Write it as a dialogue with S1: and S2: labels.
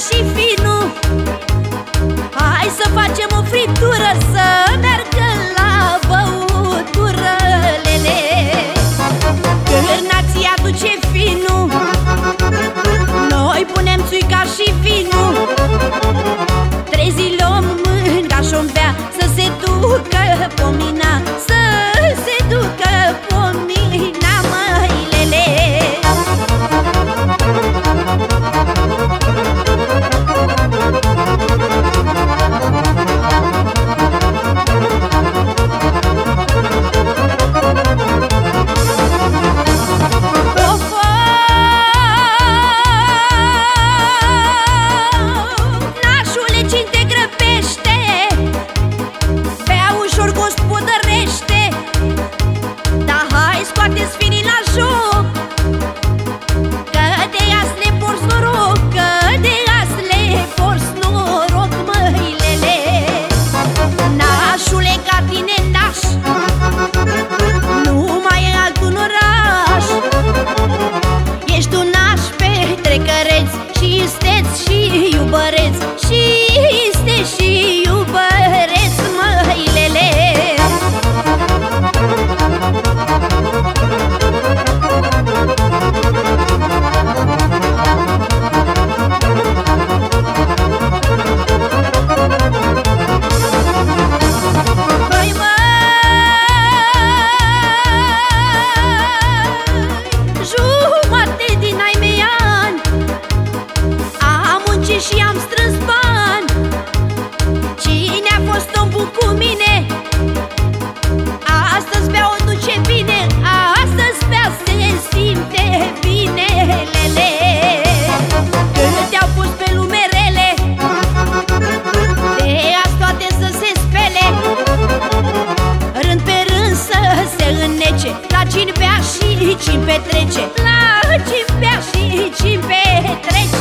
S1: she feels și iubăresc. Și este și plece La cine bea și cine petrece La cine bea și cine petrece